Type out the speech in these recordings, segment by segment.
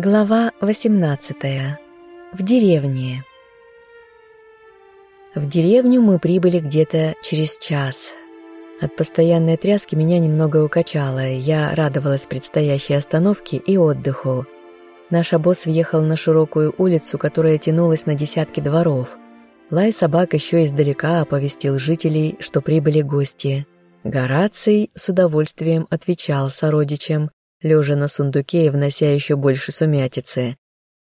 Глава 18. В деревне. В деревню мы прибыли где-то через час. От постоянной тряски меня немного укачало, я радовалась предстоящей остановке и отдыху. Наш обоз въехал на широкую улицу, которая тянулась на десятки дворов. Лай собак еще издалека оповестил жителей, что прибыли гости. Гораций с удовольствием отвечал сородичам, лежа на сундуке и внося еще больше сумятицы.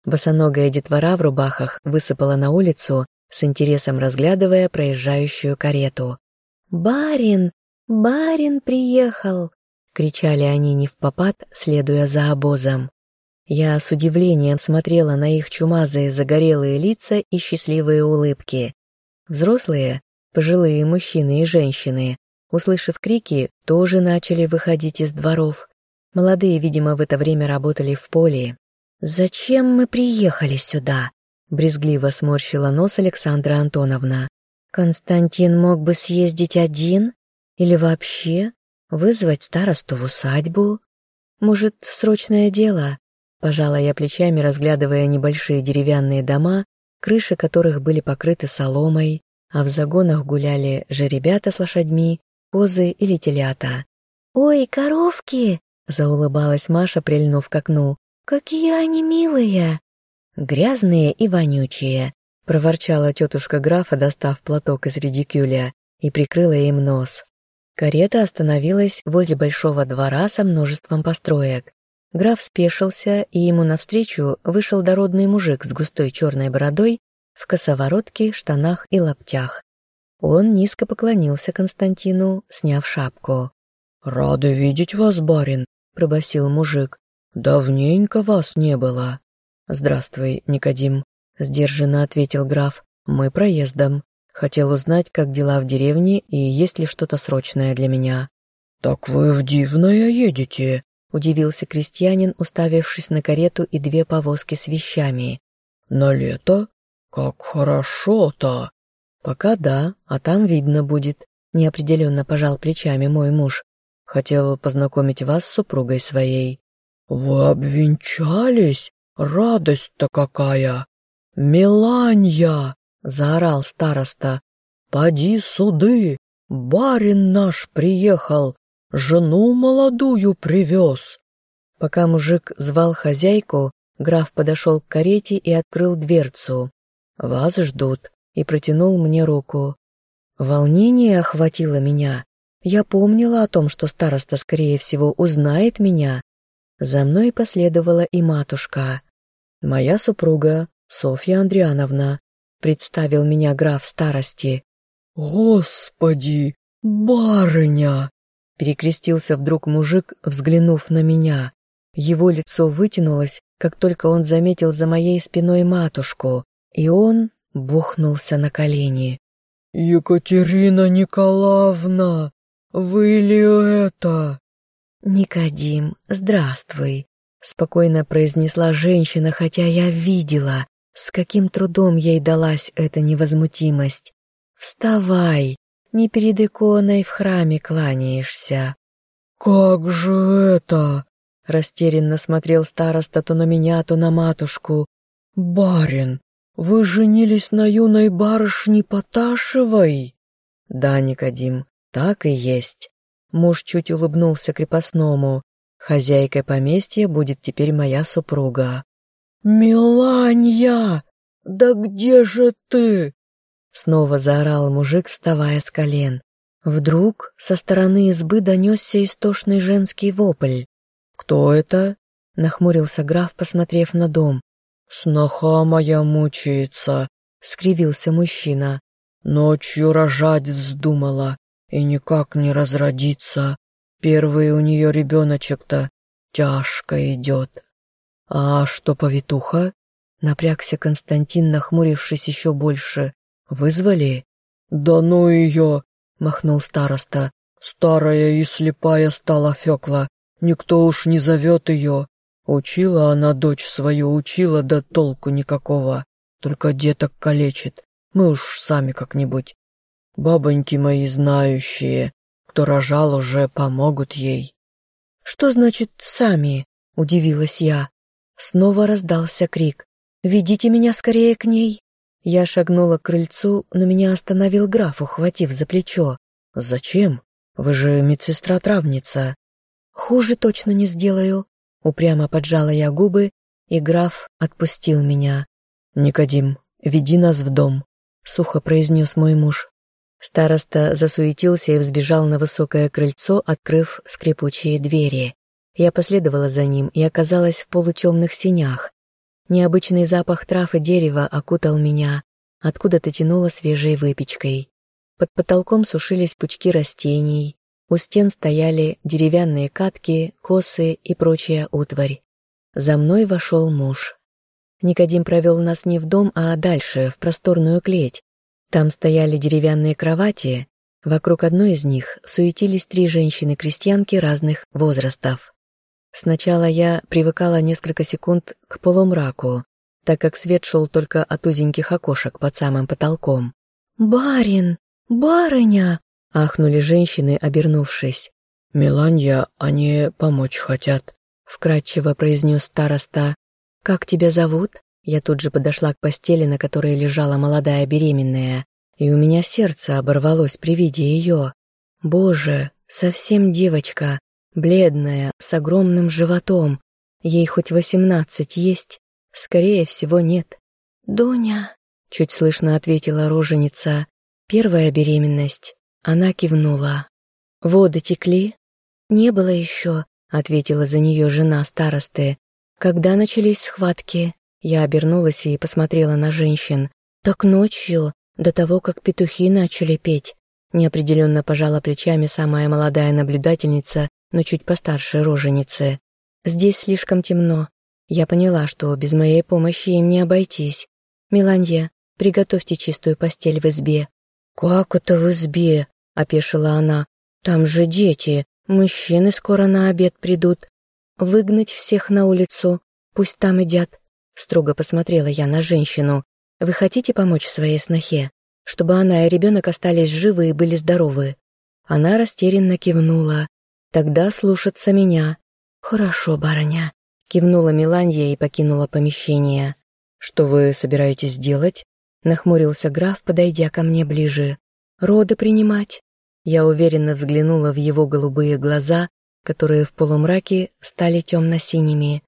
Босоногая детвора в рубахах высыпала на улицу, с интересом разглядывая проезжающую карету. «Барин! Барин приехал!» — кричали они не в попад, следуя за обозом. Я с удивлением смотрела на их чумазые загорелые лица и счастливые улыбки. Взрослые, пожилые мужчины и женщины, услышав крики, тоже начали выходить из дворов. Молодые, видимо, в это время работали в поле. «Зачем мы приехали сюда?» — брезгливо сморщила нос Александра Антоновна. «Константин мог бы съездить один? Или вообще вызвать старосту в усадьбу? Может, срочное дело?» Пожала я плечами, разглядывая небольшие деревянные дома, крыши которых были покрыты соломой, а в загонах гуляли же ребята с лошадьми, козы или телята. «Ой, коровки!» Заулыбалась Маша, прильнув к окну. «Какие они милые!» «Грязные и вонючие!» Проворчала тетушка графа, достав платок из редикюля, и прикрыла им нос. Карета остановилась возле большого двора со множеством построек. Граф спешился, и ему навстречу вышел дородный мужик с густой черной бородой в косоворотке, штанах и лаптях. Он низко поклонился Константину, сняв шапку. «Рады видеть вас, барин», — пробасил мужик. «Давненько вас не было». «Здравствуй, Никодим», — сдержанно ответил граф. «Мы проездом. Хотел узнать, как дела в деревне и есть ли что-то срочное для меня». «Так вы в Дивное едете?» — удивился крестьянин, уставившись на карету и две повозки с вещами. «На лето? Как хорошо-то!» «Пока да, а там видно будет», — неопределенно пожал плечами мой муж. Хотел познакомить вас с супругой своей». «Вы обвенчались? Радость-то какая! Меланья!» — заорал староста. «Поди суды! Барин наш приехал, жену молодую привез!» Пока мужик звал хозяйку, граф подошел к карете и открыл дверцу. «Вас ждут», и протянул мне руку. Волнение охватило меня. Я помнила о том, что староста, скорее всего, узнает меня. За мной последовала и матушка. Моя супруга, Софья Андриановна, представил меня граф старости. «Господи, барыня!» Перекрестился вдруг мужик, взглянув на меня. Его лицо вытянулось, как только он заметил за моей спиной матушку, и он бухнулся на колени. «Екатерина Николаевна, «Вы ли это?» «Никодим, здравствуй», — спокойно произнесла женщина, хотя я видела, с каким трудом ей далась эта невозмутимость. «Вставай, не перед иконой в храме кланяешься». «Как же это?» — растерянно смотрел староста то на меня, то на матушку. «Барин, вы женились на юной барышне Поташевой?» «Да, Никодим, так и есть. Муж чуть улыбнулся крепостному. Хозяйкой поместья будет теперь моя супруга. «Миланья! Да где же ты?» Снова заорал мужик, вставая с колен. Вдруг со стороны избы донесся истошный женский вопль. «Кто это?» — нахмурился граф, посмотрев на дом. «Сноха моя мучается», — скривился мужчина. «Ночью рожать вздумала и никак не разродиться. Первый у нее ребеночек-то тяжко идет. А что повитуха? Напрягся Константин, нахмурившись еще больше. Вызвали? Да ну ее, махнул староста. Старая и слепая стала Фекла. Никто уж не зовет ее. Учила она дочь свою, учила, да толку никакого. Только деток калечит. Мы уж сами как-нибудь. Бабоньки мои знающие, кто рожал уже, помогут ей. Что значит «сами»? — удивилась я. Снова раздался крик. «Ведите меня скорее к ней!» Я шагнула к крыльцу, но меня остановил граф, ухватив за плечо. «Зачем? Вы же медсестра-травница». «Хуже точно не сделаю», — упрямо поджала я губы, и граф отпустил меня. «Никодим, веди нас в дом», — сухо произнес мой муж. Староста засуетился и взбежал на высокое крыльцо, открыв скрипучие двери. Я последовала за ним и оказалась в полутемных сенях. Необычный запах трав и дерева окутал меня, откуда-то тянуло свежей выпечкой. Под потолком сушились пучки растений, у стен стояли деревянные катки, косы и прочая утварь. За мной вошел муж. Никодим провел нас не в дом, а дальше, в просторную клеть. Там стояли деревянные кровати, вокруг одной из них суетились три женщины-крестьянки разных возрастов. Сначала я привыкала несколько секунд к полумраку, так как свет шел только от узеньких окошек под самым потолком. «Барин! Барыня!» — ахнули женщины, обернувшись. «Меланья, они помочь хотят», — вкратчиво произнес староста. «Как тебя зовут?» Я тут же подошла к постели, на которой лежала молодая беременная, и у меня сердце оборвалось при виде ее. «Боже, совсем девочка, бледная, с огромным животом. Ей хоть восемнадцать есть? Скорее всего, нет. «Доня», — чуть слышно ответила роженица, — «первая беременность». Она кивнула. «Воды текли?» «Не было еще», — ответила за нее жена старосты. «Когда начались схватки?» Я обернулась и посмотрела на женщин. «Так ночью, до того, как петухи начали петь». Неопределенно пожала плечами самая молодая наблюдательница но чуть постарше роженицы. Здесь слишком темно. Я поняла, что без моей помощи им не обойтись. Меланье, приготовьте чистую постель в избе. «Как это в избе?» — опешила она. «Там же дети, мужчины скоро на обед придут. Выгнать всех на улицу, пусть там едят». Строго посмотрела я на женщину. «Вы хотите помочь своей снохе? Чтобы она и ребенок остались живы и были здоровы?» Она растерянно кивнула. Тогда слушаться меня. Хорошо, барыня, кивнула Миланья и покинула помещение. Что вы собираетесь делать? Нахмурился граф, подойдя ко мне ближе. Роды принимать. Я уверенно взглянула в его голубые глаза, которые в полумраке стали темно-синими.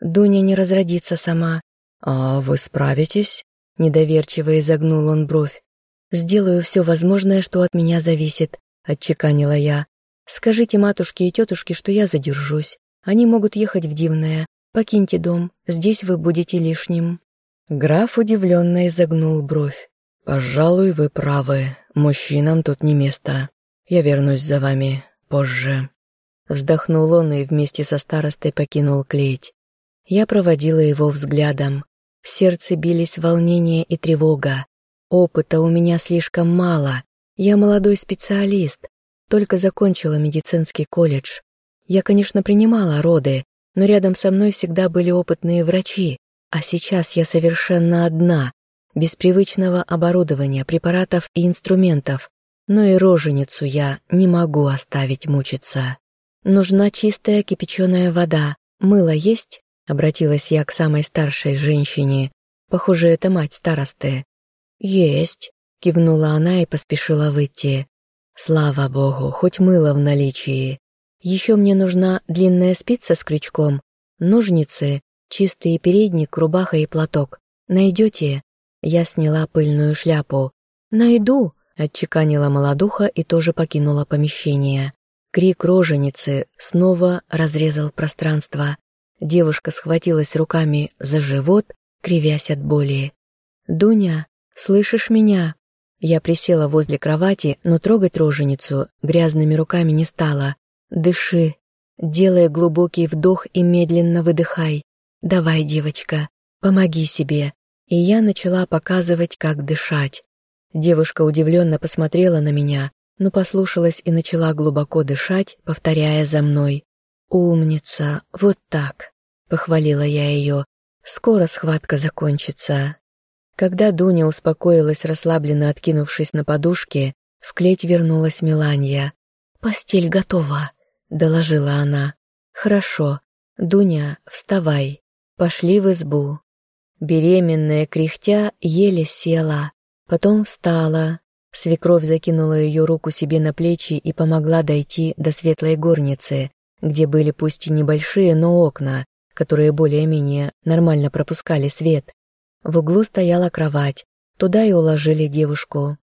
Дуня не разродится сама. «А вы справитесь?» Недоверчиво изогнул он бровь. «Сделаю все возможное, что от меня зависит», — отчеканила я. Скажите матушке и тетушке, что я задержусь. Они могут ехать в Дивное. Покиньте дом, здесь вы будете лишним». Граф удивленно изогнул бровь. «Пожалуй, вы правы. Мужчинам тут не место. Я вернусь за вами позже». Вздохнул он и вместе со старостой покинул клеть. Я проводила его взглядом. В сердце бились волнение и тревога. Опыта у меня слишком мало. Я молодой специалист, только закончила медицинский колледж. Я, конечно, принимала роды, но рядом со мной всегда были опытные врачи, а сейчас я совершенно одна, без привычного оборудования, препаратов и инструментов, но и роженицу я не могу оставить мучиться. Нужна чистая кипяченая вода. Мыло есть? Обратилась я к самой старшей женщине. Похоже, это мать старосты. Есть, кивнула она и поспешила выйти. Слава богу, хоть мыло в наличии. Еще мне нужна длинная спица с крючком, ножницы, чистый передник, рубаха и платок. Найдете? Я сняла пыльную шляпу. Найду, отчеканила молодуха и тоже покинула помещение. Крик роженицы снова разрезал пространство. Девушка схватилась руками за живот, кривясь от боли. «Дуня, слышишь меня?» Я присела возле кровати, но трогать роженицу грязными руками не стала. «Дыши, делай глубокий вдох и медленно выдыхай. Давай, девочка, помоги себе». И я начала показывать, как дышать. Девушка удивленно посмотрела на меня, но послушалась и начала глубоко дышать, повторяя за мной. «Умница, вот так», — похвалила я ее. «Скоро схватка закончится». Когда Дуня успокоилась, расслабленно откинувшись на подушке, в клеть вернулась Миланья. «Постель готова», — доложила она. «Хорошо. Дуня, вставай». Пошли в избу. Беременная, кряхтя, еле села, потом встала. Свекровь закинула ее руку себе на плечи и помогла дойти до светлой горницы, где были пусть и небольшие, но окна, которые более-менее нормально пропускали свет. В углу стояла кровать, туда и уложили девушку.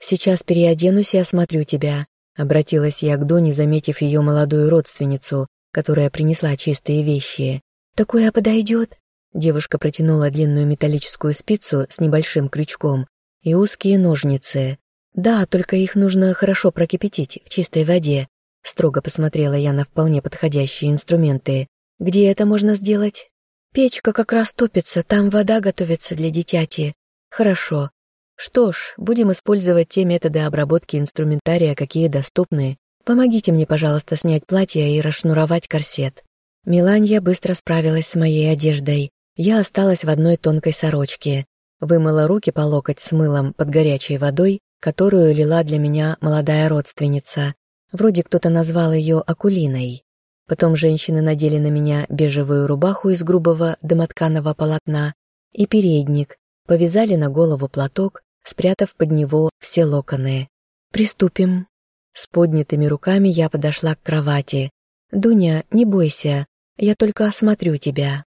«Сейчас переоденусь и осмотрю тебя», — обратилась я к Доне, заметив ее молодую родственницу, которая принесла чистые вещи. «Такое подойдет?» Девушка протянула длинную металлическую спицу с небольшим крючком и узкие ножницы. «Да, только их нужно хорошо прокипятить в чистой воде», строго посмотрела я на вполне подходящие инструменты. «Где это можно сделать?» «Печка как раз топится, там вода готовится для дитяти». «Хорошо. Что ж, будем использовать те методы обработки инструментария, какие доступны. Помогите мне, пожалуйста, снять платье и расшнуровать корсет». Миланья быстро справилась с моей одеждой. Я осталась в одной тонкой сорочке. Вымыла руки по локоть с мылом под горячей водой, которую лила для меня молодая родственница. Вроде кто-то назвал ее Акулиной. Потом женщины надели на меня бежевую рубаху из грубого домотканого полотна и передник, повязали на голову платок, спрятав под него все локоны. «Приступим». С поднятыми руками я подошла к кровати. «Дуня, не бойся, я только осмотрю тебя».